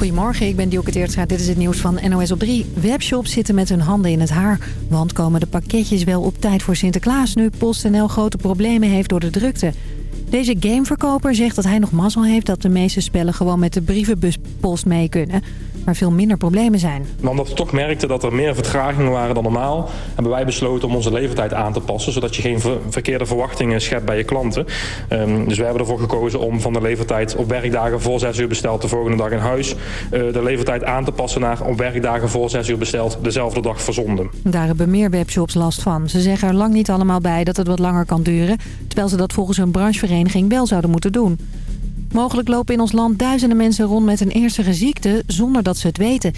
Goedemorgen, ik ben Dielke Teertstra. Dit is het nieuws van NOS op 3. Webshops zitten met hun handen in het haar. Want komen de pakketjes wel op tijd voor Sinterklaas... nu PostNL grote problemen heeft door de drukte. Deze gameverkoper zegt dat hij nog mazzel heeft... dat de meeste spellen gewoon met de brievenbuspost mee kunnen maar veel minder problemen zijn. Maar omdat we toch merkten dat er meer vertragingen waren dan normaal... hebben wij besloten om onze levertijd aan te passen... zodat je geen verkeerde verwachtingen schept bij je klanten. Um, dus we hebben ervoor gekozen om van de levertijd op werkdagen voor 6 uur besteld... de volgende dag in huis uh, de levertijd aan te passen naar op werkdagen voor 6 uur besteld... dezelfde dag verzonden. Daar hebben meer webshops last van. Ze zeggen er lang niet allemaal bij dat het wat langer kan duren... terwijl ze dat volgens hun branchevereniging wel zouden moeten doen. Mogelijk lopen in ons land duizenden mensen rond met een ernstige ziekte zonder dat ze het weten.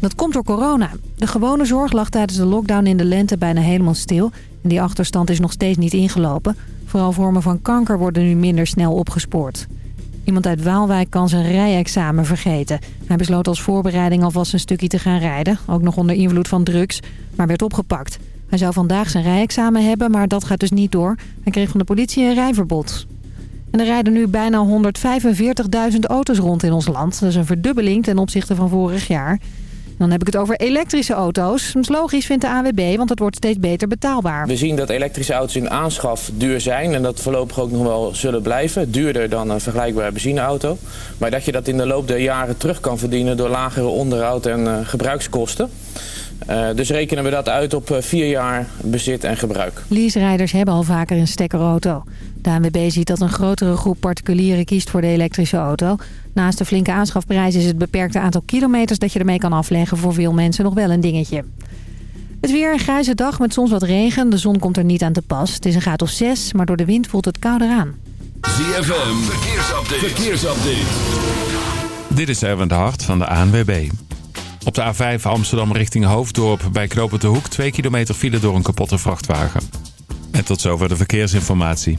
Dat komt door corona. De gewone zorg lag tijdens de lockdown in de lente bijna helemaal stil. En die achterstand is nog steeds niet ingelopen. Vooral vormen van kanker worden nu minder snel opgespoord. Iemand uit Waalwijk kan zijn rijexamen vergeten. Hij besloot als voorbereiding alvast een stukje te gaan rijden. Ook nog onder invloed van drugs, maar werd opgepakt. Hij zou vandaag zijn rijexamen hebben, maar dat gaat dus niet door. Hij kreeg van de politie een rijverbod. En er rijden nu bijna 145.000 auto's rond in ons land. Dat is een verdubbeling ten opzichte van vorig jaar. Dan heb ik het over elektrische auto's. Dat is logisch, vindt de AWB, want het wordt steeds beter betaalbaar. We zien dat elektrische auto's in aanschaf duur zijn... en dat voorlopig ook nog wel zullen blijven. Duurder dan een vergelijkbare benzineauto. Maar dat je dat in de loop der jaren terug kan verdienen... door lagere onderhoud en uh, gebruikskosten. Uh, dus rekenen we dat uit op uh, vier jaar bezit en gebruik. Leaserijders hebben al vaker een stekkerauto. De ANWB ziet dat een grotere groep particulieren kiest voor de elektrische auto. Naast de flinke aanschafprijs is het beperkte aantal kilometers dat je ermee kan afleggen voor veel mensen nog wel een dingetje. Het weer een grijze dag met soms wat regen. De zon komt er niet aan te pas. Het is een graad of 6, maar door de wind voelt het kouder aan. ZFM, verkeersupdate. verkeersupdate. Dit is Erwin de Hart van de ANWB. Op de A5 Amsterdam richting Hoofddorp bij Knopen de Hoek... 2 kilometer file door een kapotte vrachtwagen. En tot zover de verkeersinformatie.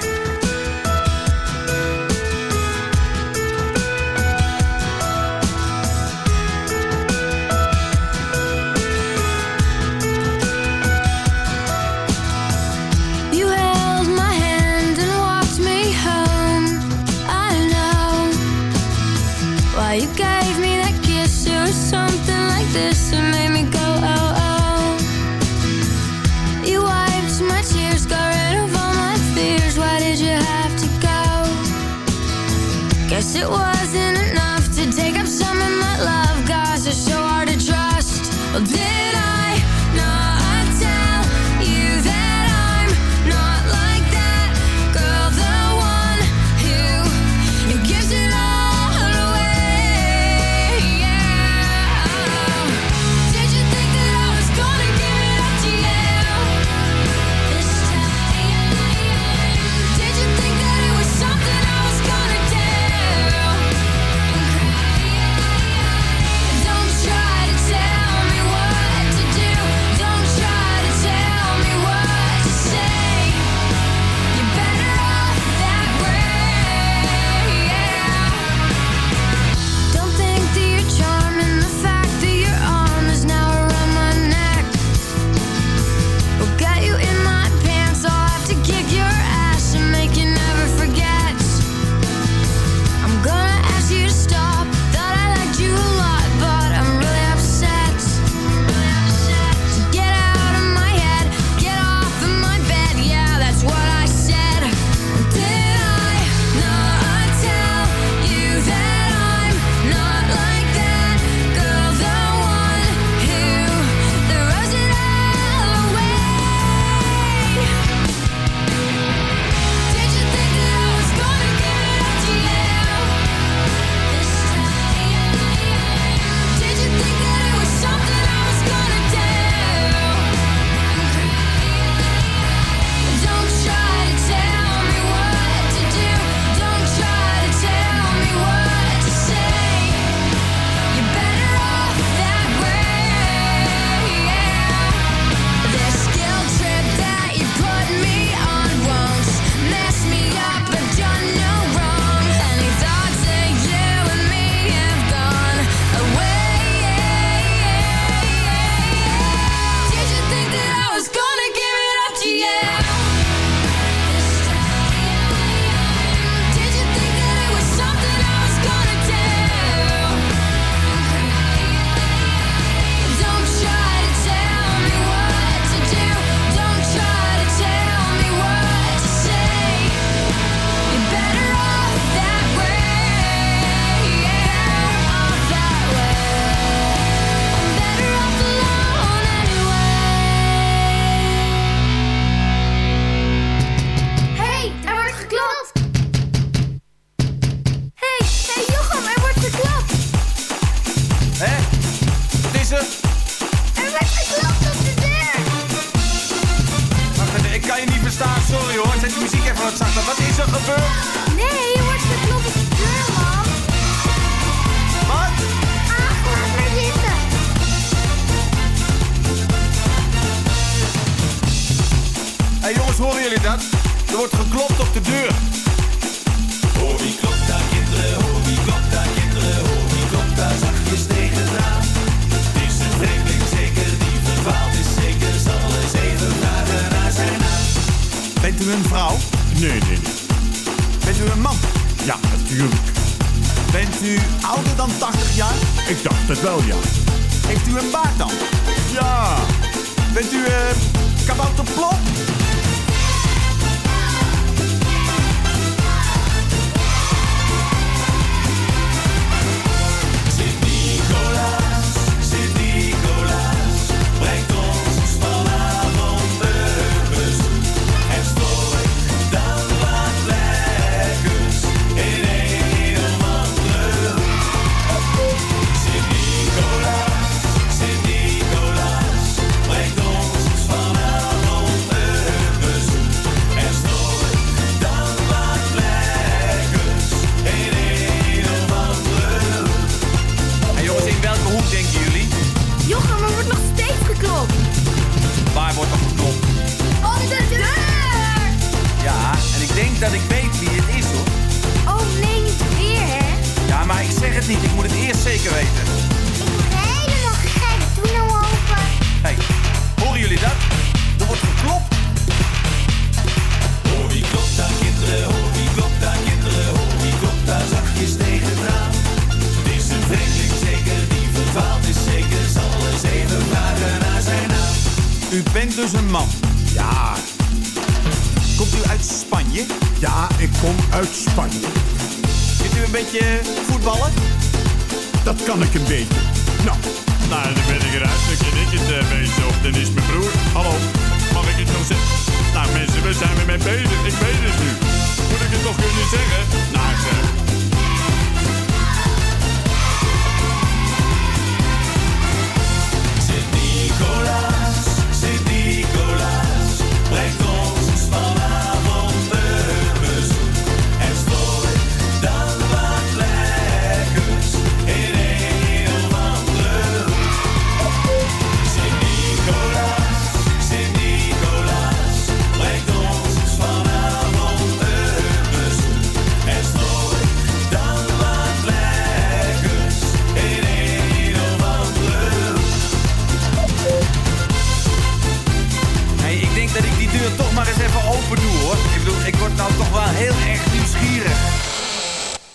nou toch wel heel erg nieuwsgierig.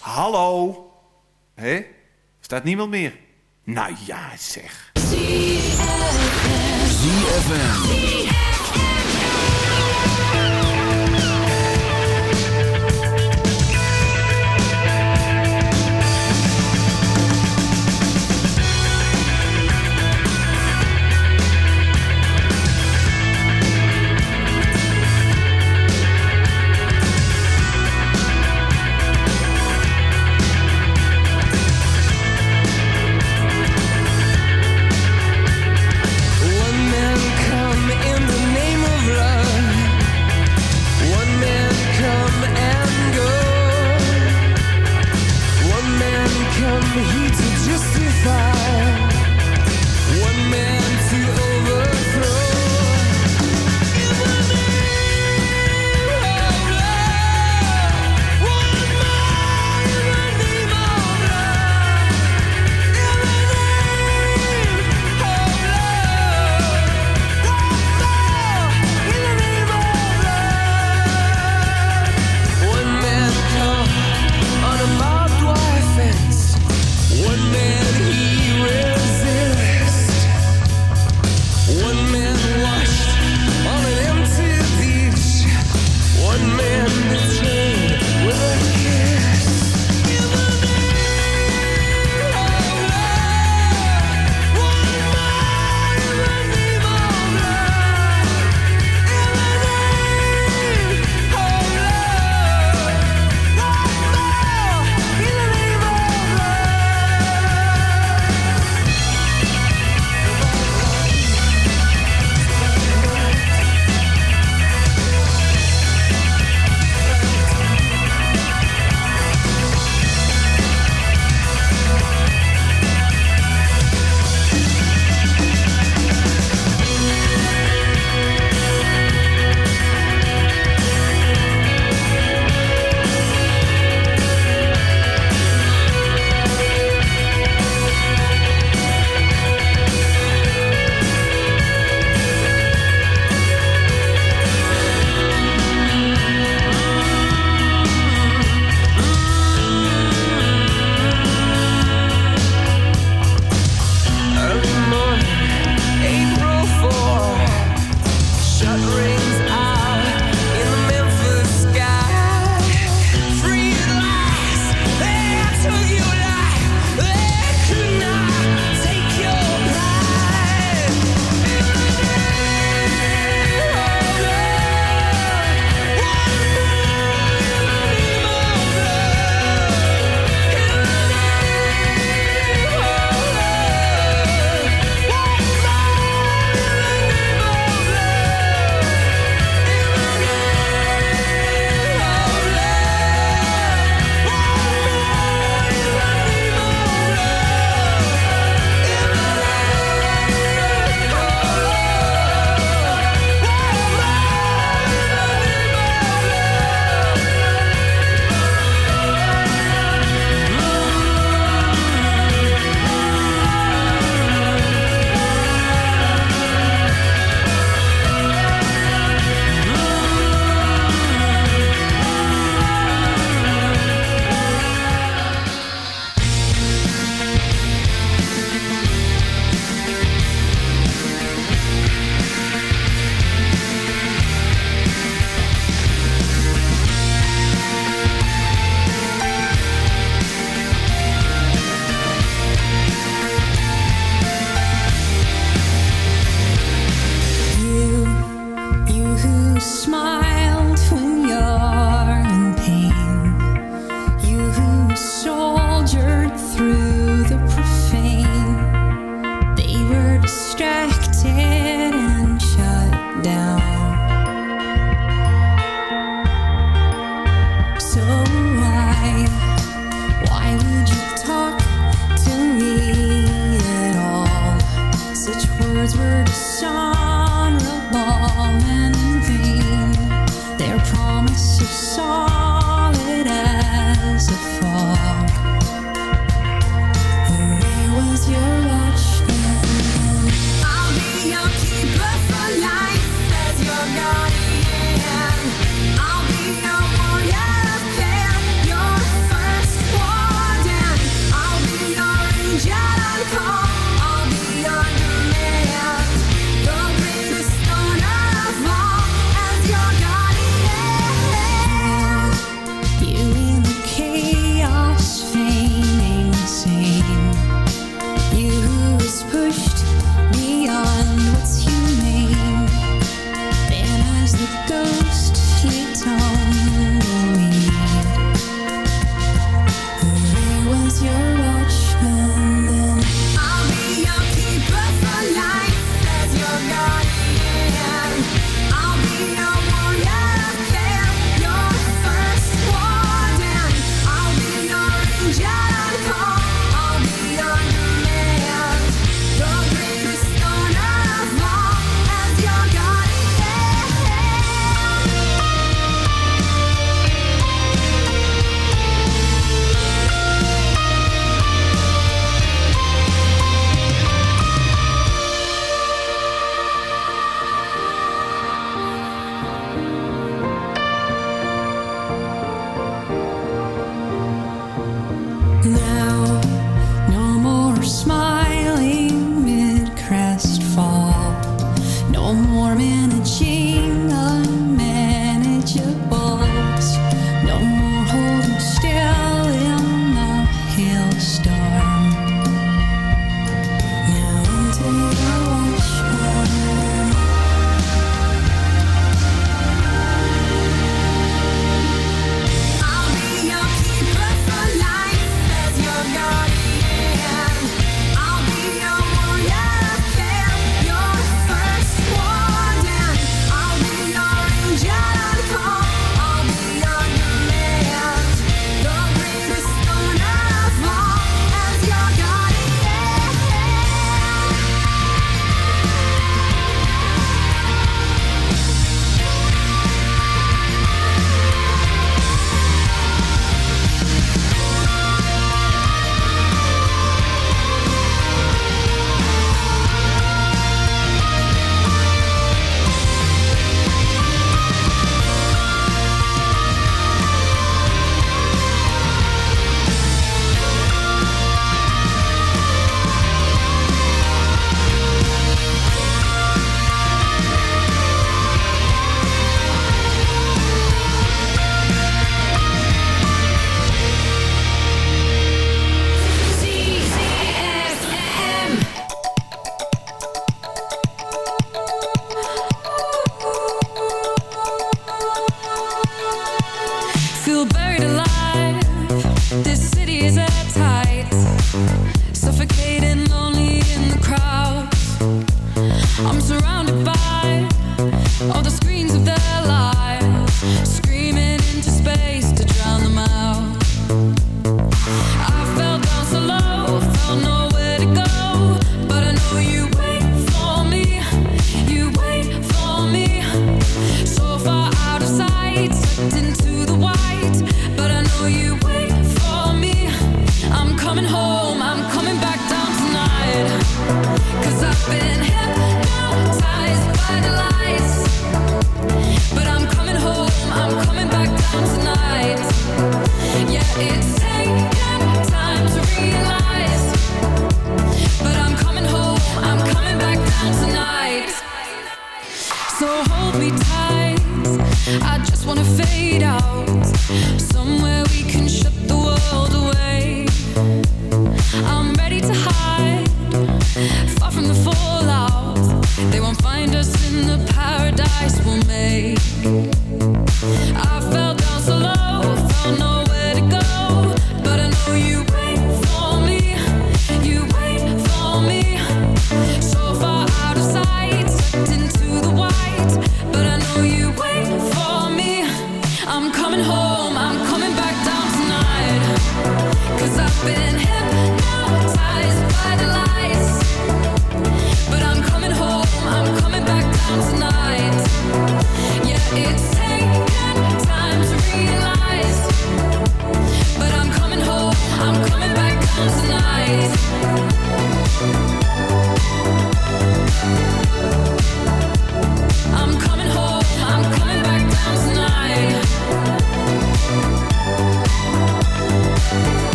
Hallo? Hé? Staat niemand meer? Nou ja, zeg. ZFM.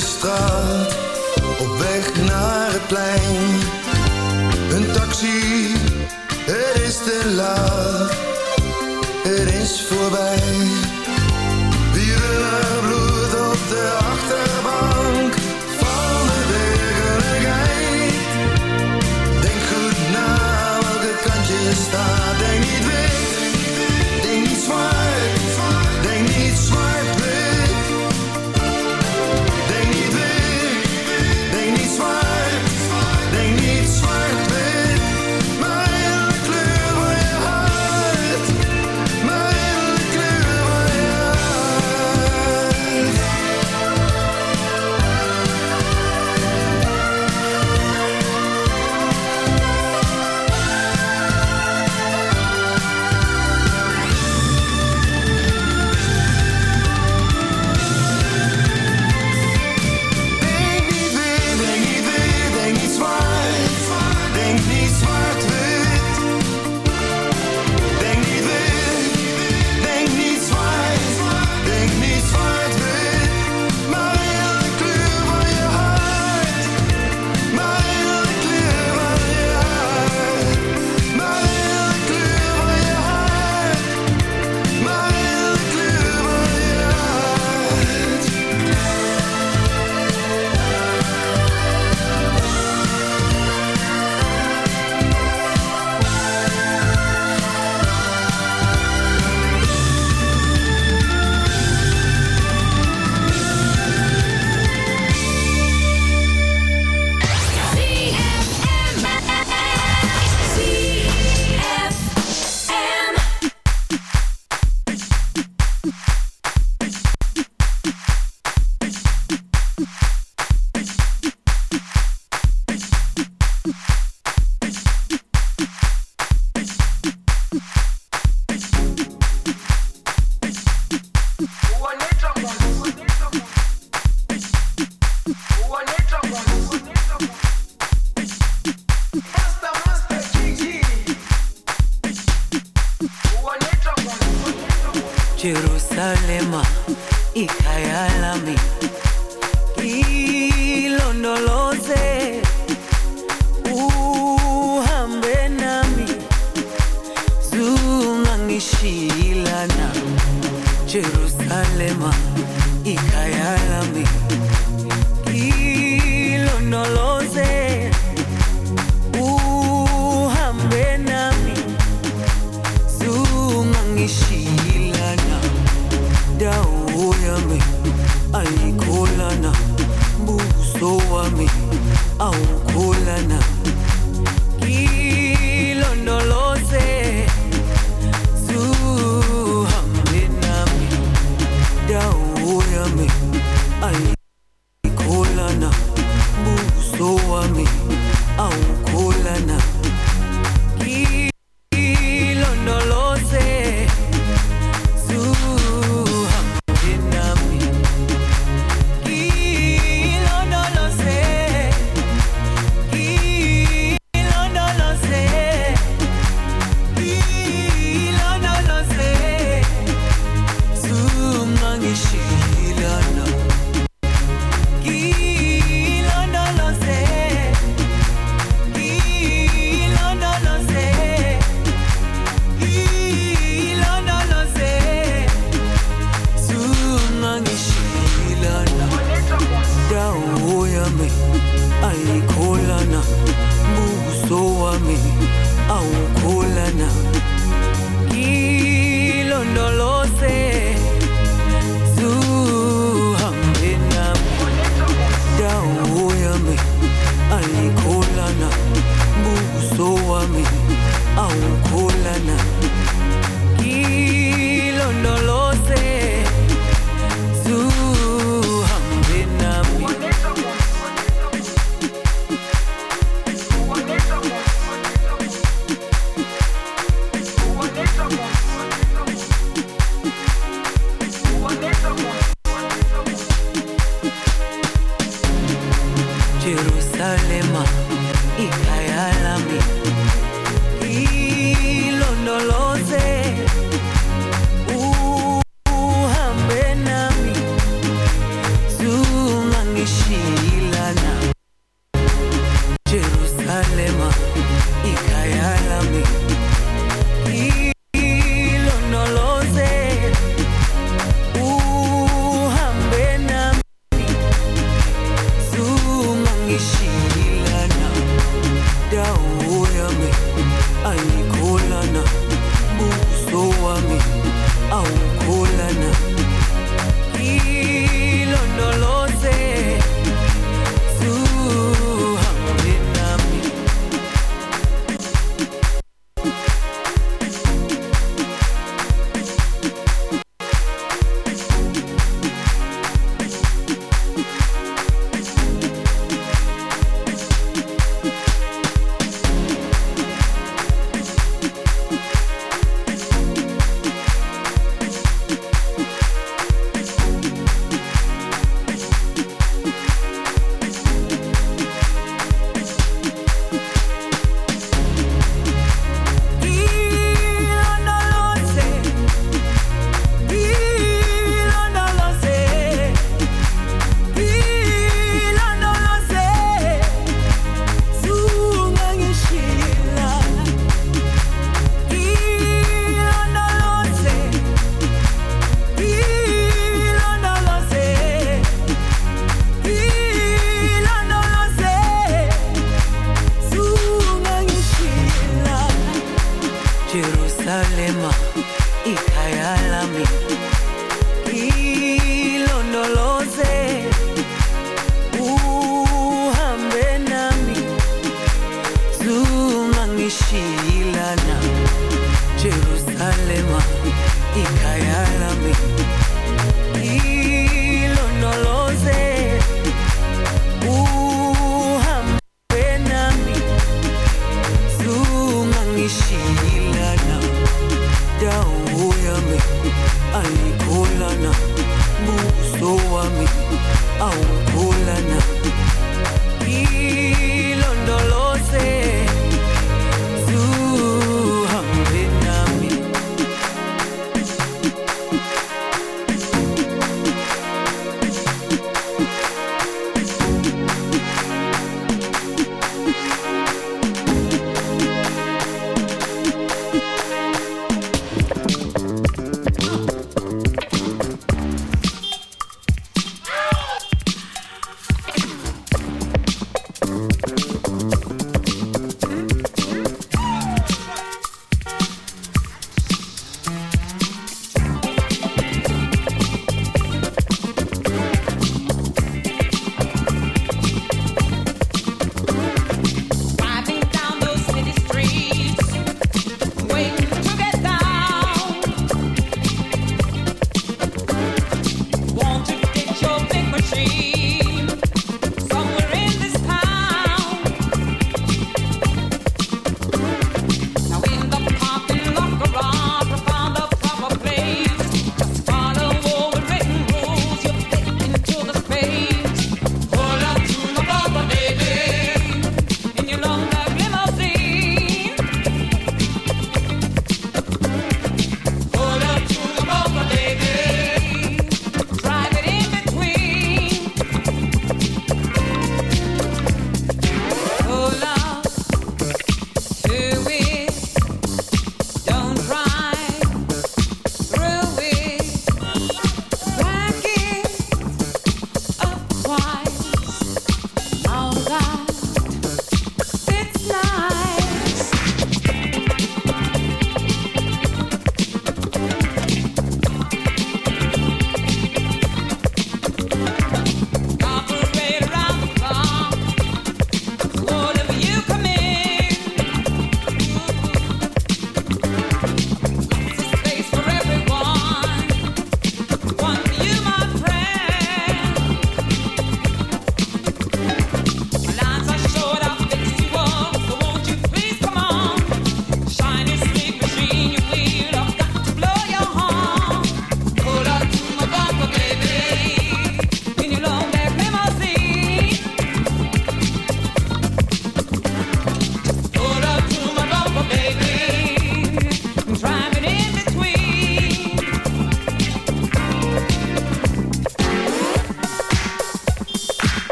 straat, op weg naar het plein. Een taxi, het is te laat, Er is voorbij.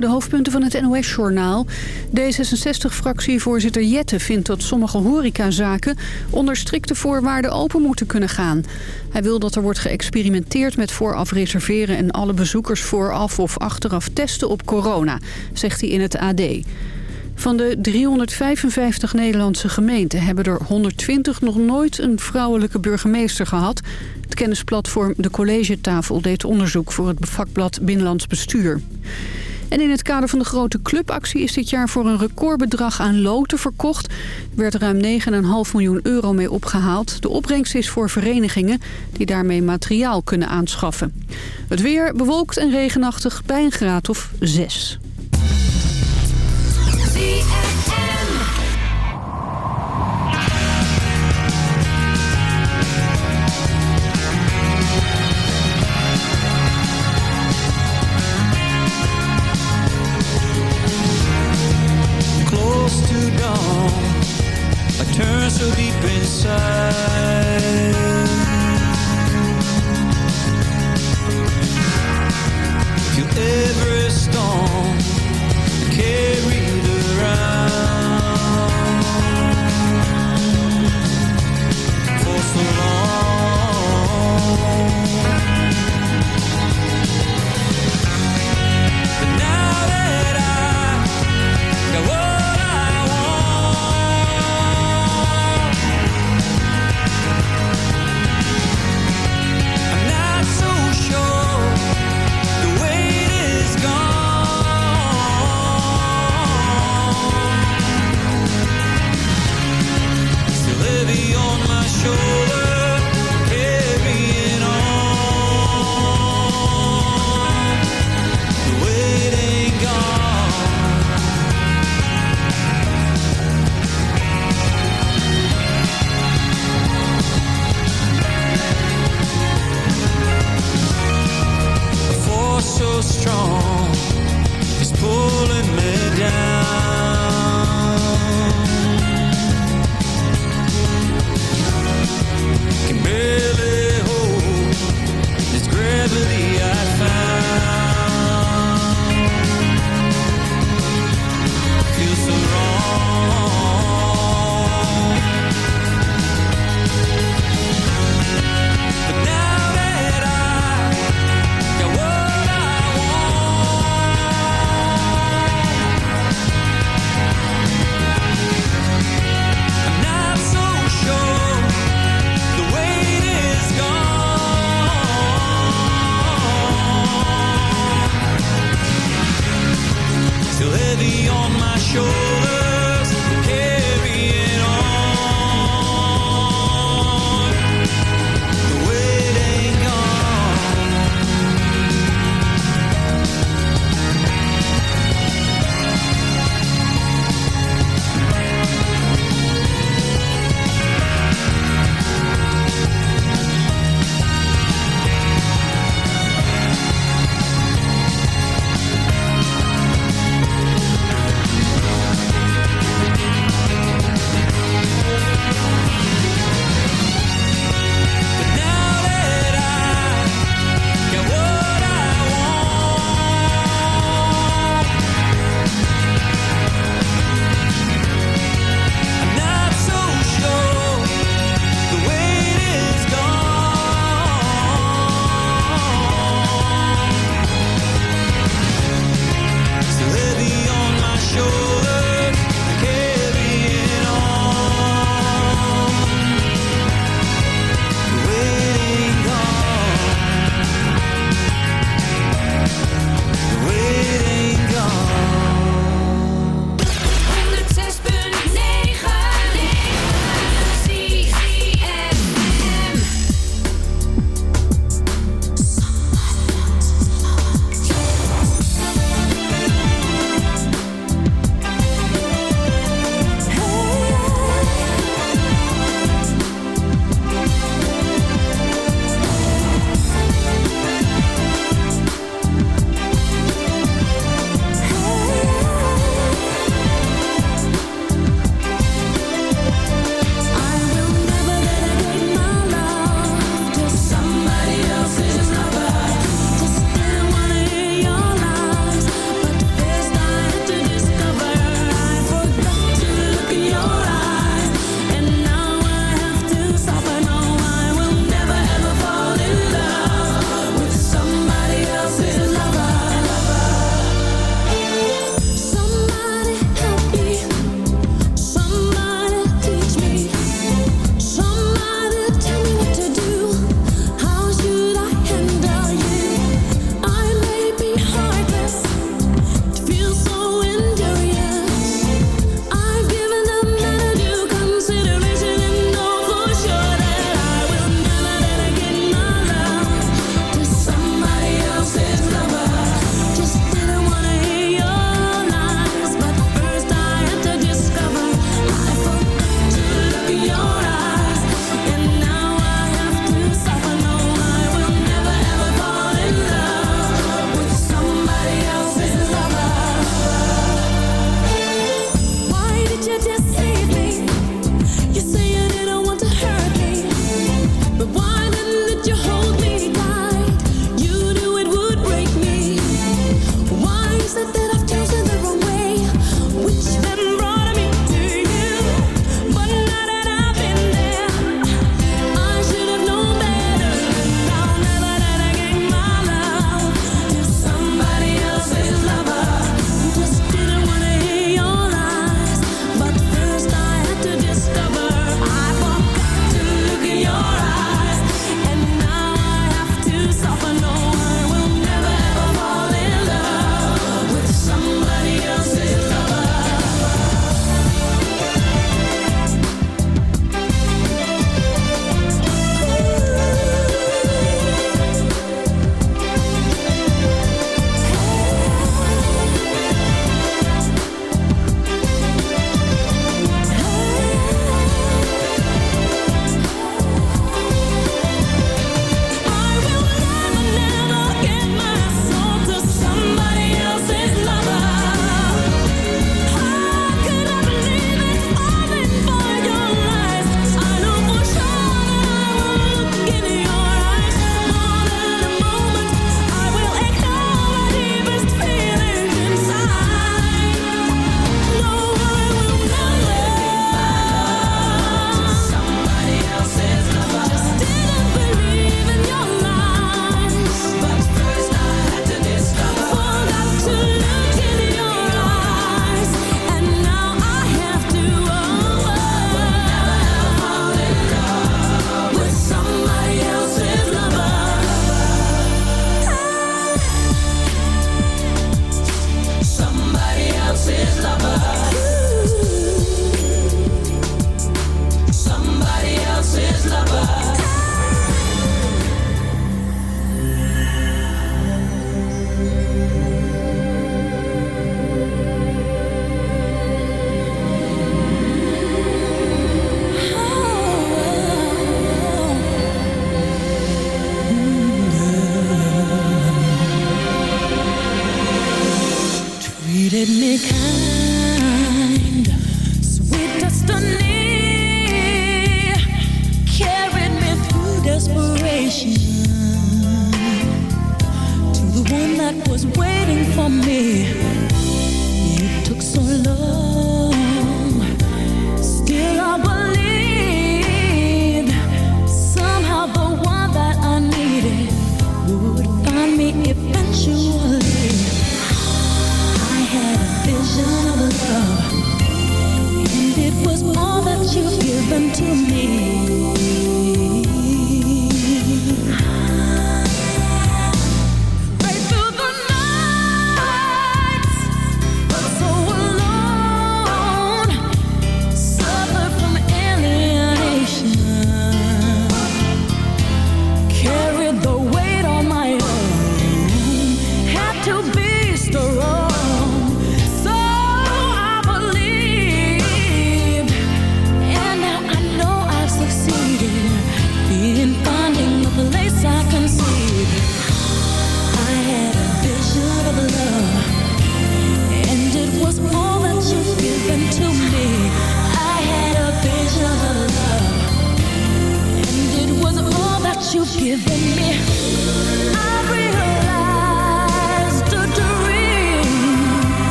de hoofdpunten van het NOS-journaal. D66-fractievoorzitter Jette vindt dat sommige horecazaken... onder strikte voorwaarden open moeten kunnen gaan. Hij wil dat er wordt geëxperimenteerd met vooraf reserveren... en alle bezoekers vooraf of achteraf testen op corona, zegt hij in het AD. Van de 355 Nederlandse gemeenten hebben er 120 nog nooit een vrouwelijke burgemeester gehad. Het kennisplatform De Collegetafel deed onderzoek voor het vakblad Binnenlands Bestuur. En in het kader van de grote clubactie is dit jaar voor een recordbedrag aan loten verkocht. Er werd ruim 9,5 miljoen euro mee opgehaald. De opbrengst is voor verenigingen die daarmee materiaal kunnen aanschaffen. Het weer bewolkt en regenachtig bij een graad of 6.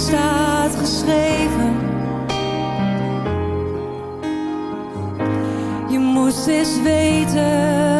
staat geschreven. Je moest eens weten.